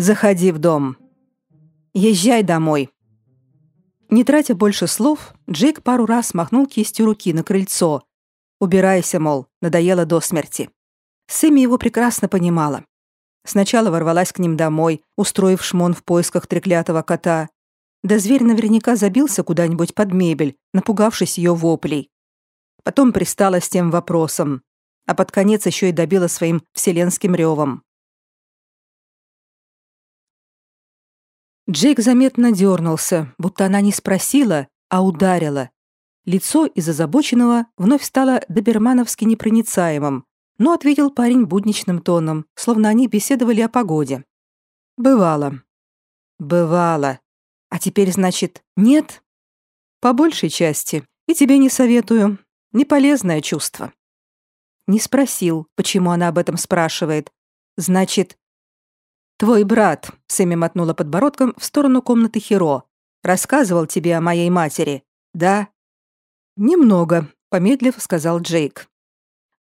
Заходи в дом. Езжай домой. Не тратя больше слов, Джейк пару раз махнул кистью руки на крыльцо. Убирайся, мол, надоело до смерти. Сэмми его прекрасно понимала. Сначала ворвалась к ним домой, устроив шмон в поисках треклятого кота. Да зверь наверняка забился куда-нибудь под мебель, напугавшись ее воплей. Потом пристала с тем вопросом, а под конец еще и добила своим вселенским ревом. Джейк заметно дернулся, будто она не спросила, а ударила. Лицо из озабоченного вновь стало добермановски непроницаемым, но ответил парень будничным тоном, словно они беседовали о погоде. «Бывало». «Бывало. А теперь, значит, нет?» «По большей части. И тебе не советую. Неполезное чувство». Не спросил, почему она об этом спрашивает. «Значит, «Твой брат», — Сэмми мотнула подбородком в сторону комнаты Хиро, «рассказывал тебе о моей матери, да?» «Немного», — помедлив сказал Джейк.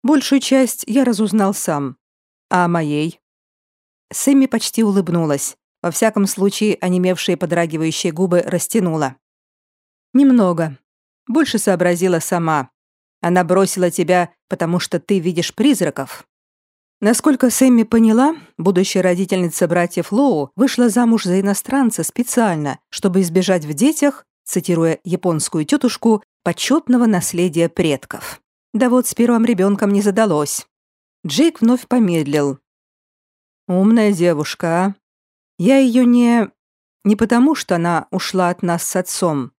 «Большую часть я разузнал сам. А моей?» Сэмми почти улыбнулась. Во всяком случае, онемевшие подрагивающие губы растянула. «Немного. Больше сообразила сама. Она бросила тебя, потому что ты видишь призраков. Насколько Сэмми поняла, будущая родительница братьев Лоу вышла замуж за иностранца специально, чтобы избежать в детях, цитируя японскую тетушку, почетного наследия предков. Да вот с первым ребенком не задалось. Джейк вновь помедлил. «Умная девушка, а? Я ее не... не потому, что она ушла от нас с отцом,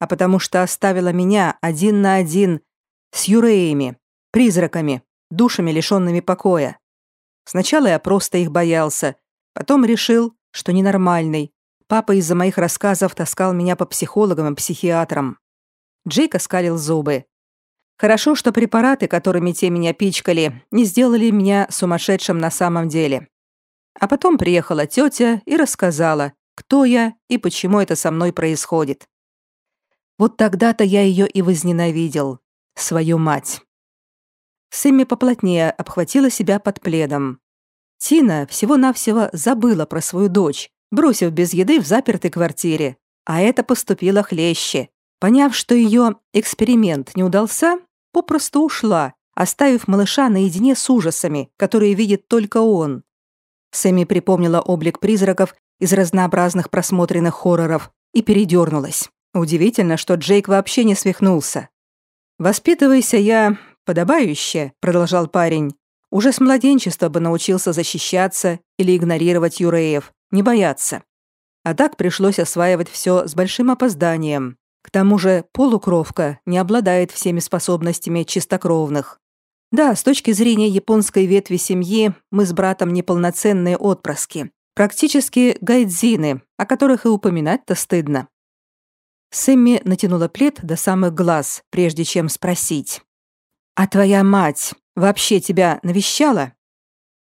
а потому что оставила меня один на один с юреями, призраками, душами, лишенными покоя. Сначала я просто их боялся, потом решил, что ненормальный. Папа из-за моих рассказов таскал меня по психологам и психиатрам. Джейк оскалил зубы. Хорошо, что препараты, которыми те меня пичкали, не сделали меня сумасшедшим на самом деле. А потом приехала тетя и рассказала, кто я и почему это со мной происходит. Вот тогда-то я ее и возненавидел, свою мать. Сэмми поплотнее обхватила себя под пледом. Тина всего-навсего забыла про свою дочь, бросив без еды в запертой квартире. А это поступило хлеще. Поняв, что ее эксперимент не удался, попросту ушла, оставив малыша наедине с ужасами, которые видит только он. Сэмми припомнила облик призраков из разнообразных просмотренных хорроров и передернулась. Удивительно, что Джейк вообще не свихнулся. «Воспитывайся я «Подобающе», — продолжал парень. «Уже с младенчества бы научился защищаться или игнорировать юреев, не бояться. А так пришлось осваивать все с большим опозданием. К тому же полукровка не обладает всеми способностями чистокровных. Да, с точки зрения японской ветви семьи мы с братом неполноценные отпрыски. Практически гайдзины, о которых и упоминать-то стыдно. Сэмми натянула плед до самых глаз, прежде чем спросить. «А твоя мать вообще тебя навещала?»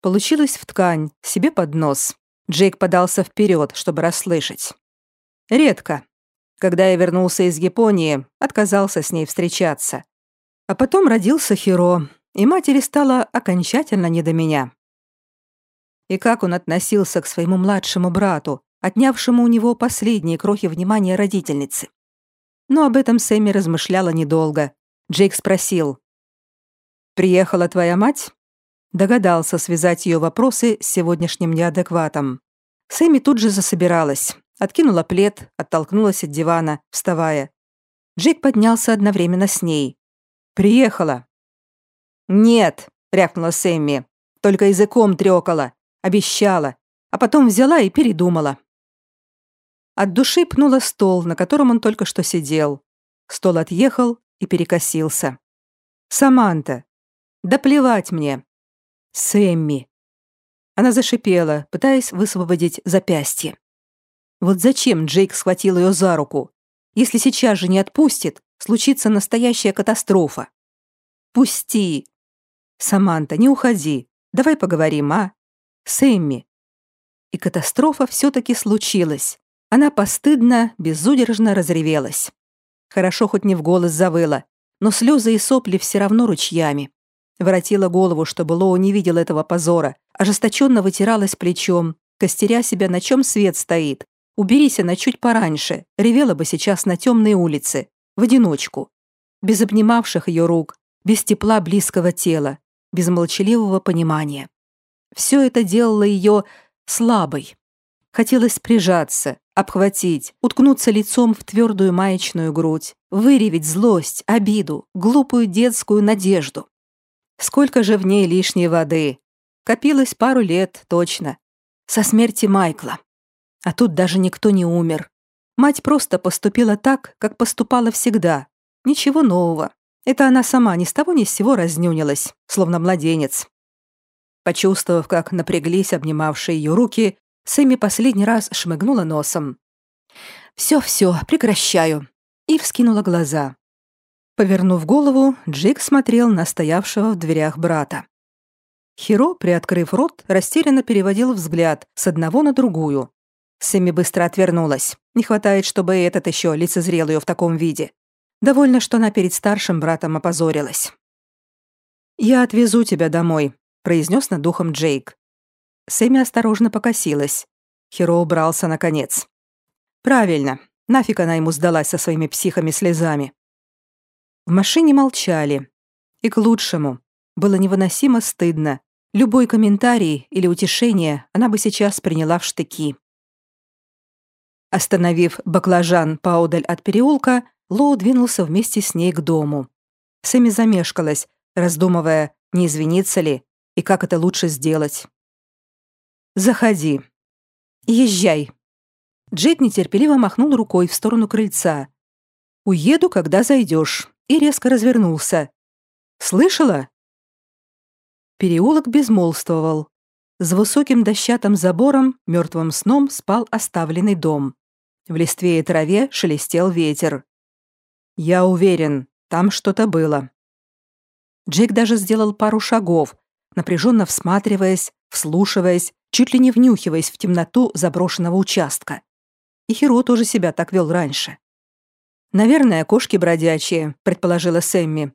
Получилось в ткань, себе под нос. Джейк подался вперед, чтобы расслышать. «Редко. Когда я вернулся из Японии, отказался с ней встречаться. А потом родился Хиро, и матери стало окончательно не до меня. И как он относился к своему младшему брату, отнявшему у него последние крохи внимания родительницы. Но об этом Сэмми размышляла недолго. Джейк спросил, «Приехала твоя мать?» Догадался связать ее вопросы с сегодняшним неадекватом. Сэмми тут же засобиралась, откинула плед, оттолкнулась от дивана, вставая. Джейк поднялся одновременно с ней. «Приехала». «Нет», — рявкнула Сэмми, только языком трёкала, обещала, а потом взяла и передумала. От души пнула стол, на котором он только что сидел. Стол отъехал и перекосился. «Саманта, да плевать мне. Сэмми. Она зашипела, пытаясь высвободить запястье. Вот зачем Джейк схватил ее за руку? Если сейчас же не отпустит, случится настоящая катастрофа. Пусти. «Саманта, не уходи. Давай поговорим, а? Сэмми». И катастрофа все-таки случилась. Она постыдно, безудержно разревелась. Хорошо хоть не в голос завыла, но слезы и сопли все равно ручьями. Воротила голову, чтобы Лоу не видел этого позора, ожесточенно вытиралась плечом, костеря себя, на чем свет стоит. Уберись она чуть пораньше, ревела бы сейчас на темной улице, в одиночку. Без обнимавших ее рук, без тепла близкого тела, без молчаливого понимания. Все это делало ее слабой. Хотелось прижаться, обхватить, уткнуться лицом в твердую маечную грудь, выреветь злость, обиду, глупую детскую надежду. Сколько же в ней лишней воды. Копилось пару лет, точно. Со смерти Майкла. А тут даже никто не умер. Мать просто поступила так, как поступала всегда. Ничего нового. Это она сама ни с того ни с сего разнюнилась, словно младенец. Почувствовав, как напряглись обнимавшие ее руки, Сэмми последний раз шмыгнула носом. «Все-все, прекращаю», и вскинула глаза. Повернув голову, Джейк смотрел на стоявшего в дверях брата. Хиро, приоткрыв рот, растерянно переводил взгляд с одного на другую. Сэмми быстро отвернулась. Не хватает, чтобы этот еще лицезрел ее в таком виде. Довольно, что она перед старшим братом опозорилась. «Я отвезу тебя домой», — произнес над духом Джейк. Сэмми осторожно покосилась. Хиро убрался наконец. «Правильно. Нафиг она ему сдалась со своими психами-слезами. В машине молчали. И к лучшему. Было невыносимо стыдно. Любой комментарий или утешение она бы сейчас приняла в штыки. Остановив баклажан поодаль от переулка, Лоу двинулся вместе с ней к дому. Сэмми замешкалась, раздумывая, не извиниться ли и как это лучше сделать. «Заходи. Езжай». Джейк нетерпеливо махнул рукой в сторону крыльца. «Уеду, когда зайдешь и резко развернулся. «Слышала?» Переулок безмолвствовал. За высоким дощатым забором мертвым сном спал оставленный дом. В листве и траве шелестел ветер. «Я уверен, там что-то было». Джек даже сделал пару шагов, напряженно всматриваясь, вслушиваясь, чуть ли не внюхиваясь в темноту заброшенного участка. И Хиро тоже себя так вел раньше. «Наверное, кошки бродячие», — предположила Сэмми.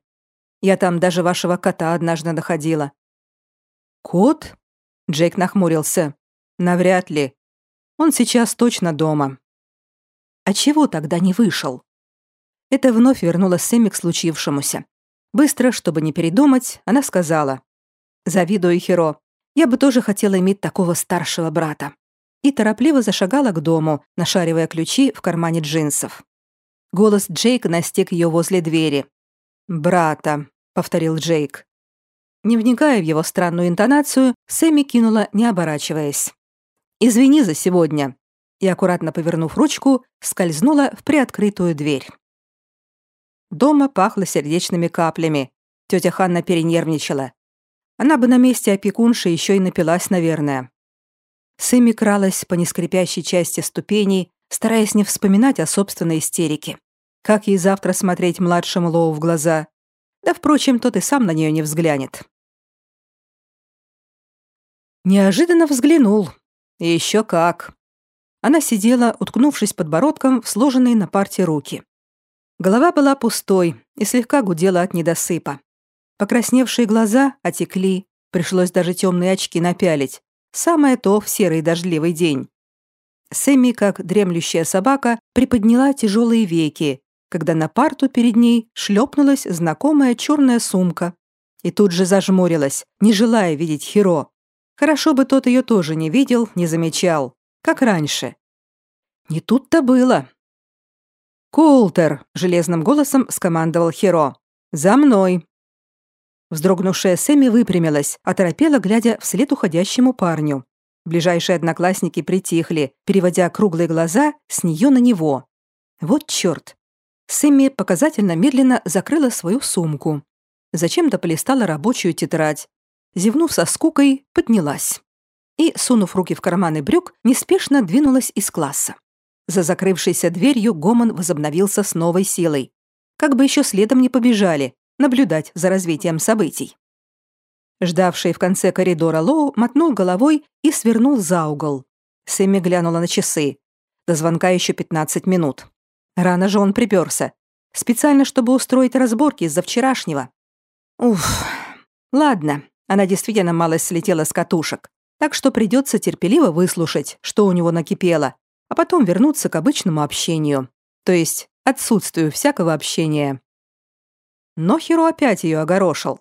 «Я там даже вашего кота однажды находила». «Кот?» — Джейк нахмурился. «Навряд ли. Он сейчас точно дома». «А чего тогда не вышел?» Это вновь вернуло Сэмми к случившемуся. Быстро, чтобы не передумать, она сказала. «Завидую Хиро. Я бы тоже хотела иметь такого старшего брата». И торопливо зашагала к дому, нашаривая ключи в кармане джинсов. Голос Джейка настиг ее возле двери. «Брата», — повторил Джейк. Не вникая в его странную интонацию, Сэмми кинула, не оборачиваясь. «Извини за сегодня», и, аккуратно повернув ручку, скользнула в приоткрытую дверь. Дома пахло сердечными каплями. Тетя Ханна перенервничала. Она бы на месте опекунши еще и напилась, наверное. Сэмми кралась по нескрипящей части ступеней, стараясь не вспоминать о собственной истерике. Как ей завтра смотреть младшему Лоу в глаза? Да, впрочем, тот и сам на нее не взглянет. Неожиданно взглянул. И еще как. Она сидела, уткнувшись подбородком в сложенные на парте руки. Голова была пустой и слегка гудела от недосыпа. Покрасневшие глаза отекли, пришлось даже темные очки напялить. Самое то в серый дождливый день. Сэмми, как дремлющая собака, приподняла тяжелые веки, когда на парту перед ней шлепнулась знакомая черная сумка. И тут же зажмурилась, не желая видеть Хиро. Хорошо бы тот ее тоже не видел, не замечал, как раньше. Не тут-то было. «Култер!» — железным голосом скомандовал Хиро. «За мной!» Вздрогнувшая Сэмми выпрямилась, оторопела, глядя вслед уходящему парню. Ближайшие одноклассники притихли, переводя круглые глаза с нее на него. Вот черт! Сэмми показательно медленно закрыла свою сумку. Зачем-то полистала рабочую тетрадь. Зевнув со скукой, поднялась. И, сунув руки в карманы брюк, неспешно двинулась из класса. За закрывшейся дверью гомон возобновился с новой силой. Как бы еще следом не побежали, наблюдать за развитием событий. Ждавший в конце коридора Лоу мотнул головой и свернул за угол. Сэмми глянула на часы. До звонка еще 15 минут. Рано же он приперся. Специально, чтобы устроить разборки из-за вчерашнего. Уф. Ладно, она действительно малость слетела с катушек. Так что придется терпеливо выслушать, что у него накипело, а потом вернуться к обычному общению. То есть отсутствию всякого общения. Но Хиро опять ее огорошил.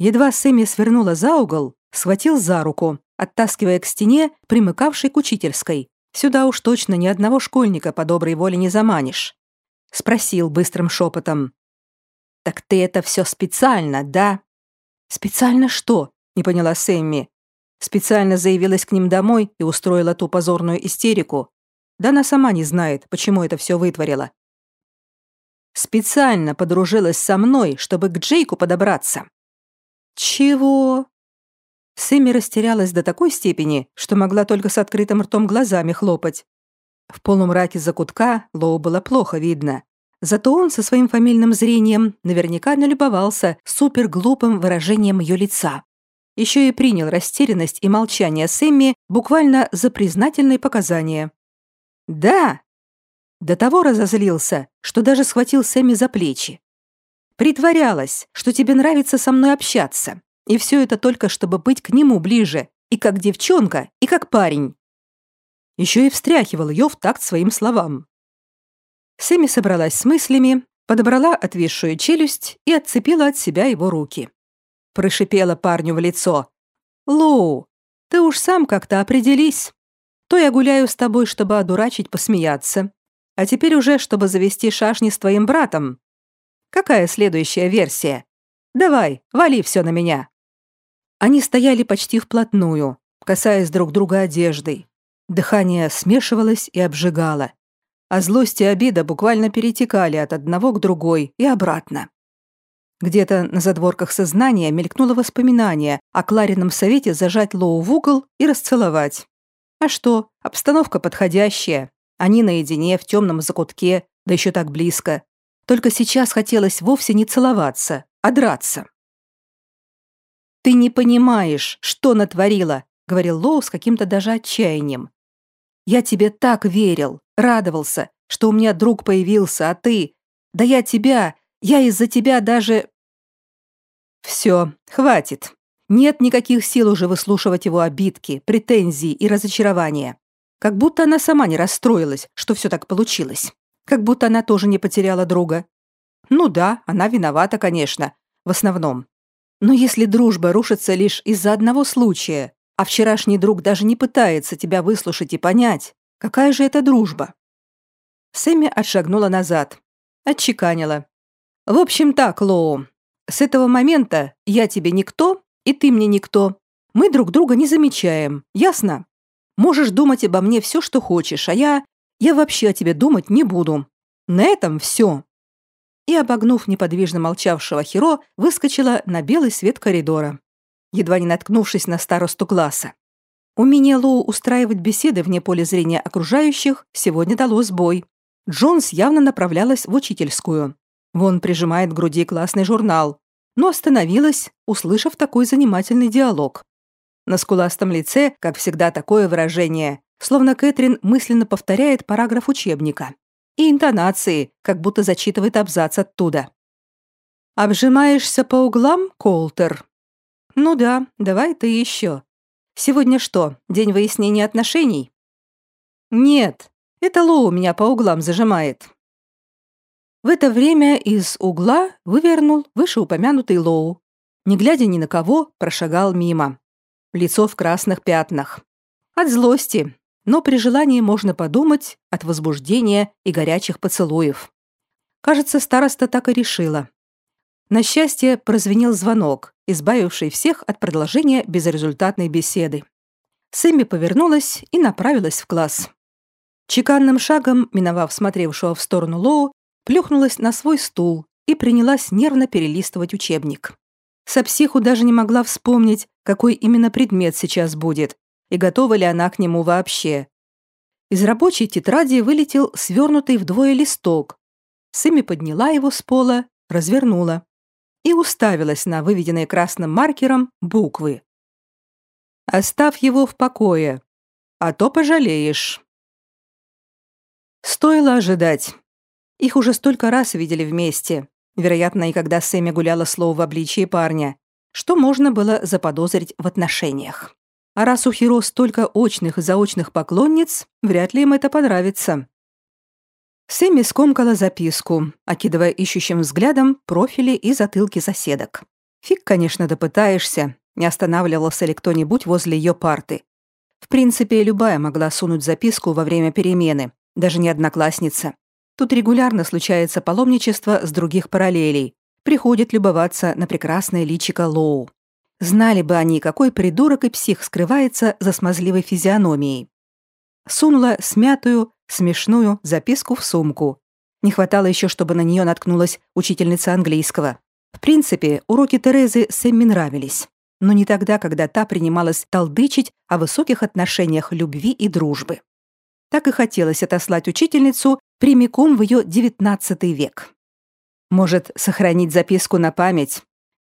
Едва Сэмми свернула за угол, схватил за руку, оттаскивая к стене, примыкавшей к учительской. Сюда уж точно ни одного школьника по доброй воле не заманишь. Спросил быстрым шепотом. «Так ты это все специально, да?» «Специально что?» — не поняла Сэмми. Специально заявилась к ним домой и устроила ту позорную истерику. Да она сама не знает, почему это все вытворила. Специально подружилась со мной, чтобы к Джейку подобраться. Чего? Сэмми растерялась до такой степени, что могла только с открытым ртом глазами хлопать. В полумраке закутка Лоу было плохо видно. Зато он со своим фамильным зрением наверняка налюбовался суперглупым выражением ее лица. Еще и принял растерянность и молчание Сэмми буквально за признательные показания. «Да!» До того разозлился, что даже схватил Сэмми за плечи. «Притворялась, что тебе нравится со мной общаться, и все это только чтобы быть к нему ближе, и как девчонка, и как парень». Еще и встряхивал ее в такт своим словам. Сэмми собралась с мыслями, подобрала отвисшую челюсть и отцепила от себя его руки. Прошипела парню в лицо. «Лоу, ты уж сам как-то определись. То я гуляю с тобой, чтобы одурачить, посмеяться, а теперь уже, чтобы завести шашни с твоим братом. Какая следующая версия? Давай, вали все на меня». Они стояли почти вплотную, касаясь друг друга одеждой. Дыхание смешивалось и обжигало. А злость и обида буквально перетекали от одного к другой и обратно. Где-то на задворках сознания мелькнуло воспоминание о Кларином совете зажать Лоу в угол и расцеловать. А что, обстановка подходящая, они наедине в темном закутке, да еще так близко. Только сейчас хотелось вовсе не целоваться, а драться. «Ты не понимаешь, что натворила», — говорил Лоу с каким-то даже отчаянием. «Я тебе так верил, радовался, что у меня друг появился, а ты... Да я тебя... Я из-за тебя даже...» «Все, хватит. Нет никаких сил уже выслушивать его обидки, претензии и разочарования. Как будто она сама не расстроилась, что все так получилось. Как будто она тоже не потеряла друга. Ну да, она виновата, конечно, в основном. Но если дружба рушится лишь из-за одного случая, а вчерашний друг даже не пытается тебя выслушать и понять, какая же это дружба? Сэмми отшагнула назад. Отчеканила. В общем так, Лоу, с этого момента я тебе никто, и ты мне никто. Мы друг друга не замечаем, ясно? Можешь думать обо мне все, что хочешь, а я... Я вообще о тебе думать не буду. На этом все. И, обогнув неподвижно молчавшего Хиро, выскочила на белый свет коридора, едва не наткнувшись на старосту класса. Умение Лоу устраивать беседы вне поля зрения окружающих сегодня дало сбой. Джонс явно направлялась в учительскую. Вон прижимает к груди классный журнал, но остановилась, услышав такой занимательный диалог. На скуластом лице, как всегда, такое выражение, словно Кэтрин мысленно повторяет параграф учебника. И интонации, как будто зачитывает абзац оттуда. «Обжимаешься по углам, Колтер?» «Ну да, давай ты еще. Сегодня что, день выяснения отношений?» «Нет, это Лоу меня по углам зажимает». В это время из угла вывернул вышеупомянутый Лоу. Не глядя ни на кого, прошагал мимо лицо в красных пятнах. От злости, но при желании можно подумать от возбуждения и горячих поцелуев. Кажется, староста так и решила. На счастье, прозвенел звонок, избавивший всех от продолжения безрезультатной беседы. Сэмми повернулась и направилась в класс. Чеканным шагом, миновав смотревшего в сторону Лоу, плюхнулась на свой стул и принялась нервно перелистывать учебник. Сапсиху даже не могла вспомнить, какой именно предмет сейчас будет и готова ли она к нему вообще. Из рабочей тетради вылетел свернутый вдвое листок. Сыми подняла его с пола, развернула. и уставилась на выведенные красным маркером буквы. «Оставь его в покое, а то пожалеешь». Стоило ожидать. Их уже столько раз видели вместе, вероятно, и когда Сэмми гуляла слово в обличии парня, что можно было заподозрить в отношениях. А раз у Хиро столько очных и заочных поклонниц, вряд ли им это понравится. Сэмми скомкала записку, окидывая ищущим взглядом профили и затылки соседок. Фиг, конечно, допытаешься, не останавливался ли кто-нибудь возле ее парты. В принципе, любая могла сунуть записку во время перемены, даже не одноклассница. Тут регулярно случается паломничество с других параллелей. Приходит любоваться на прекрасное личико Лоу. Знали бы они, какой придурок и псих скрывается за смазливой физиономией. Сунула смятую, смешную записку в сумку. Не хватало еще, чтобы на нее наткнулась учительница английского. В принципе, уроки Терезы Сэмми нравились. Но не тогда, когда та принималась толдычить о высоких отношениях любви и дружбы. Так и хотелось отослать учительницу прямиком в ее девятнадцатый век. Может, сохранить записку на память?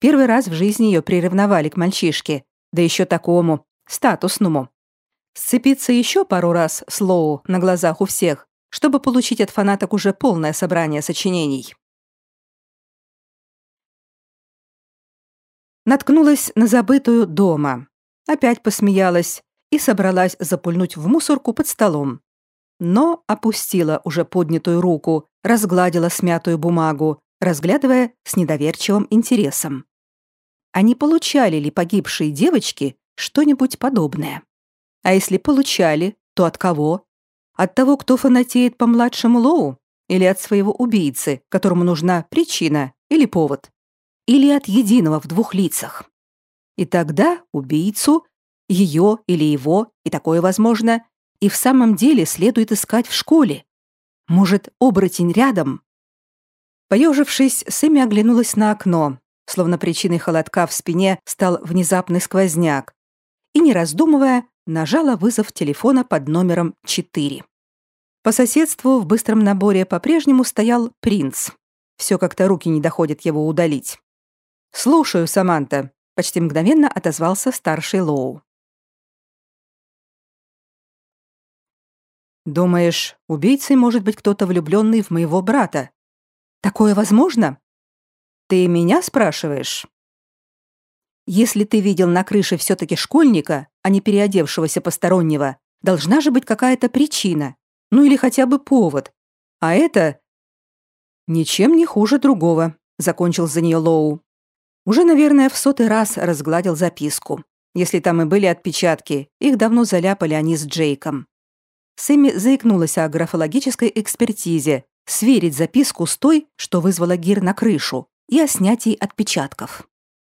Первый раз в жизни ее приревновали к мальчишке, да еще такому, статусному. Сцепиться еще пару раз с на глазах у всех, чтобы получить от фанаток уже полное собрание сочинений. Наткнулась на забытую дома. Опять посмеялась и собралась запульнуть в мусорку под столом но опустила уже поднятую руку, разгладила смятую бумагу, разглядывая с недоверчивым интересом. А не получали ли погибшие девочки что-нибудь подобное? А если получали, то от кого? От того, кто фанатеет по младшему Лоу? Или от своего убийцы, которому нужна причина или повод? Или от единого в двух лицах? И тогда убийцу, ее или его, и такое возможно, и в самом деле следует искать в школе. Может, оборотень рядом? Поежившись, Сэмми оглянулась на окно, словно причиной холодка в спине стал внезапный сквозняк, и, не раздумывая, нажала вызов телефона под номером 4. По соседству в быстром наборе по-прежнему стоял принц. Все как-то руки не доходят его удалить. «Слушаю, Саманта», — почти мгновенно отозвался старший Лоу. Думаешь, убийцей может быть кто-то влюбленный в моего брата? Такое возможно? Ты меня спрашиваешь? Если ты видел на крыше все-таки школьника, а не переодевшегося постороннего, должна же быть какая-то причина, ну или хотя бы повод. А это... Ничем не хуже другого, закончил за нее Лоу. Уже, наверное, в сотый раз разгладил записку. Если там и были отпечатки, их давно заляпали они с Джейком. Сэмми заикнулась о графологической экспертизе, сверить записку с той, что вызвала Гир на крышу, и о снятии отпечатков.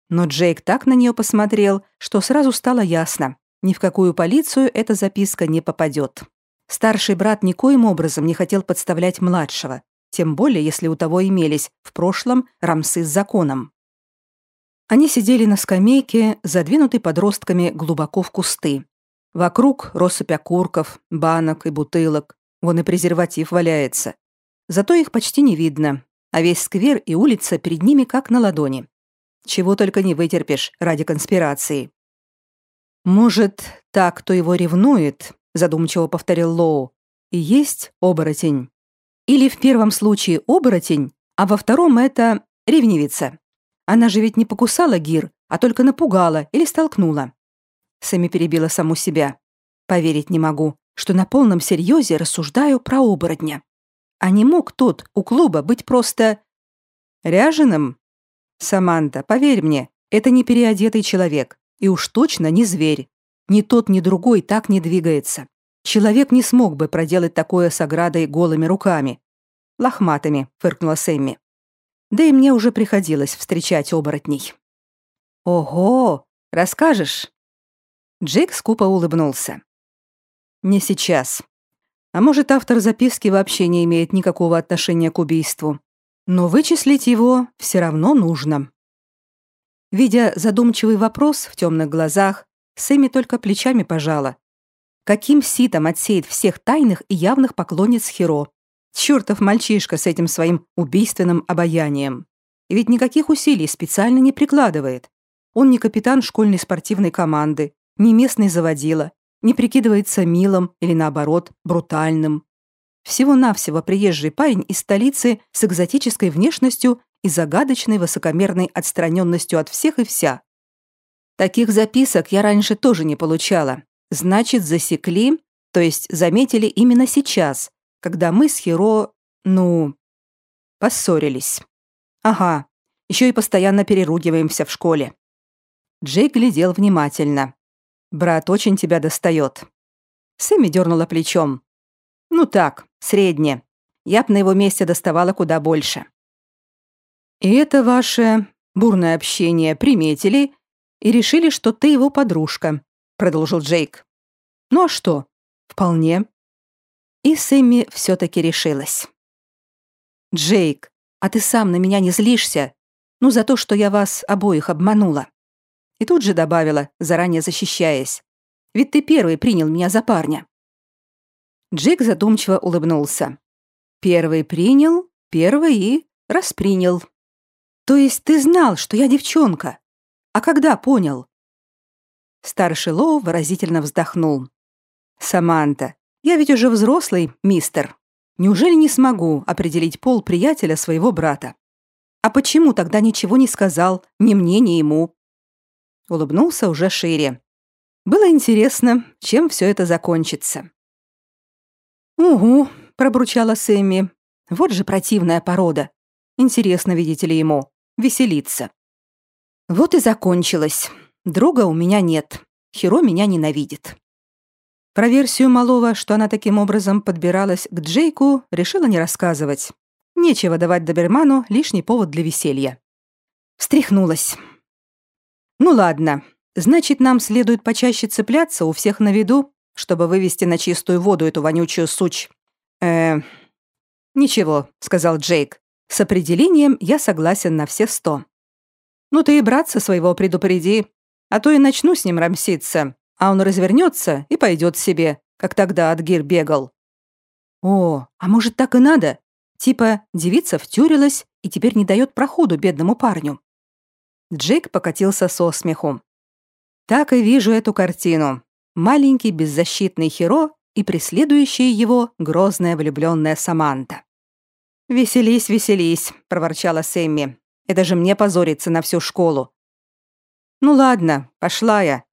Но Джейк так на нее посмотрел, что сразу стало ясно, ни в какую полицию эта записка не попадет. Старший брат никоим образом не хотел подставлять младшего, тем более если у того имелись в прошлом рамсы с законом. Они сидели на скамейке, задвинутой подростками глубоко в кусты, Вокруг россыпь окурков, банок и бутылок. Вон и презерватив валяется. Зато их почти не видно, а весь сквер и улица перед ними как на ладони. Чего только не вытерпишь ради конспирации. «Может, так, кто его ревнует», — задумчиво повторил Лоу, — «и есть оборотень. Или в первом случае оборотень, а во втором это ревнивица. Она же ведь не покусала Гир, а только напугала или столкнула. Сами перебила саму себя. Поверить не могу, что на полном серьезе рассуждаю про оборотня. А не мог тот у клуба быть просто... ряженым? Саманта, поверь мне, это не переодетый человек. И уж точно не зверь. Ни тот, ни другой так не двигается. Человек не смог бы проделать такое с оградой голыми руками. Лохматыми, фыркнула Сэмми. Да и мне уже приходилось встречать оборотней. Ого, расскажешь? Джейк скупо улыбнулся. «Не сейчас. А может, автор записки вообще не имеет никакого отношения к убийству. Но вычислить его все равно нужно». Видя задумчивый вопрос в темных глазах, Сэмми только плечами пожала. Каким ситом отсеет всех тайных и явных поклонниц Хиро? Чёртов мальчишка с этим своим убийственным обаянием. ведь никаких усилий специально не прикладывает. Он не капитан школьной спортивной команды, не местный заводила, не прикидывается милым или, наоборот, брутальным. Всего-навсего приезжий парень из столицы с экзотической внешностью и загадочной высокомерной отстраненностью от всех и вся. Таких записок я раньше тоже не получала. Значит, засекли, то есть заметили именно сейчас, когда мы с Хиро, ну, поссорились. Ага, еще и постоянно переругиваемся в школе. Джейк глядел внимательно. «Брат очень тебя достает». Сэмми дернула плечом. «Ну так, средне. Я б на его месте доставала куда больше». «И это ваше бурное общение приметили и решили, что ты его подружка», продолжил Джейк. «Ну а что? Вполне». И Сэмми все-таки решилась. «Джейк, а ты сам на меня не злишься? Ну, за то, что я вас обоих обманула». И тут же добавила, заранее защищаясь. «Ведь ты первый принял меня за парня». Джейк задумчиво улыбнулся. «Первый принял, первый и распринял. То есть ты знал, что я девчонка? А когда понял?» Старший Лоу выразительно вздохнул. «Саманта, я ведь уже взрослый, мистер. Неужели не смогу определить пол приятеля своего брата? А почему тогда ничего не сказал ни мне, ни ему?» Улыбнулся уже шире. Было интересно, чем все это закончится. «Угу», — пробурчала Сэмми. «Вот же противная порода. Интересно, видите ли ему, веселиться». Вот и закончилось. Друга у меня нет. Хиро меня ненавидит. Про версию малого, что она таким образом подбиралась к Джейку, решила не рассказывать. Нечего давать доберману лишний повод для веселья. Встряхнулась. Ну ладно, значит, нам следует почаще цепляться у всех на виду, чтобы вывести на чистую воду эту вонючую сучь. Э, ничего, сказал Джейк. С определением я согласен на все сто. Ну ты и братца своего предупреди, а то и начну с ним рамситься, а он развернется и пойдет себе, как тогда Адгир бегал. О, а может так и надо? Типа девица втюрилась и теперь не дает проходу бедному парню. Джейк покатился со смехом. Так и вижу эту картину. Маленький беззащитный Хиро и преследующая его грозная влюбленная Саманта. «Веселись, веселись», — проворчала Сэмми. Это же мне позориться на всю школу. Ну ладно, пошла я.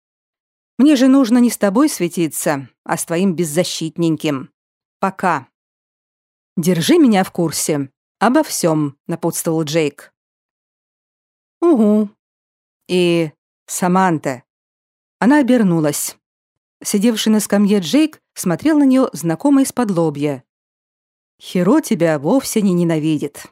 Мне же нужно не с тобой светиться, а с твоим беззащитненьким. Пока. Держи меня в курсе. Обо всем, напутствовал Джейк. Угу. И Саманта. Она обернулась. Сидевший на скамье Джейк смотрел на нее знакомо из-под лобья. Хиро тебя вовсе не ненавидит.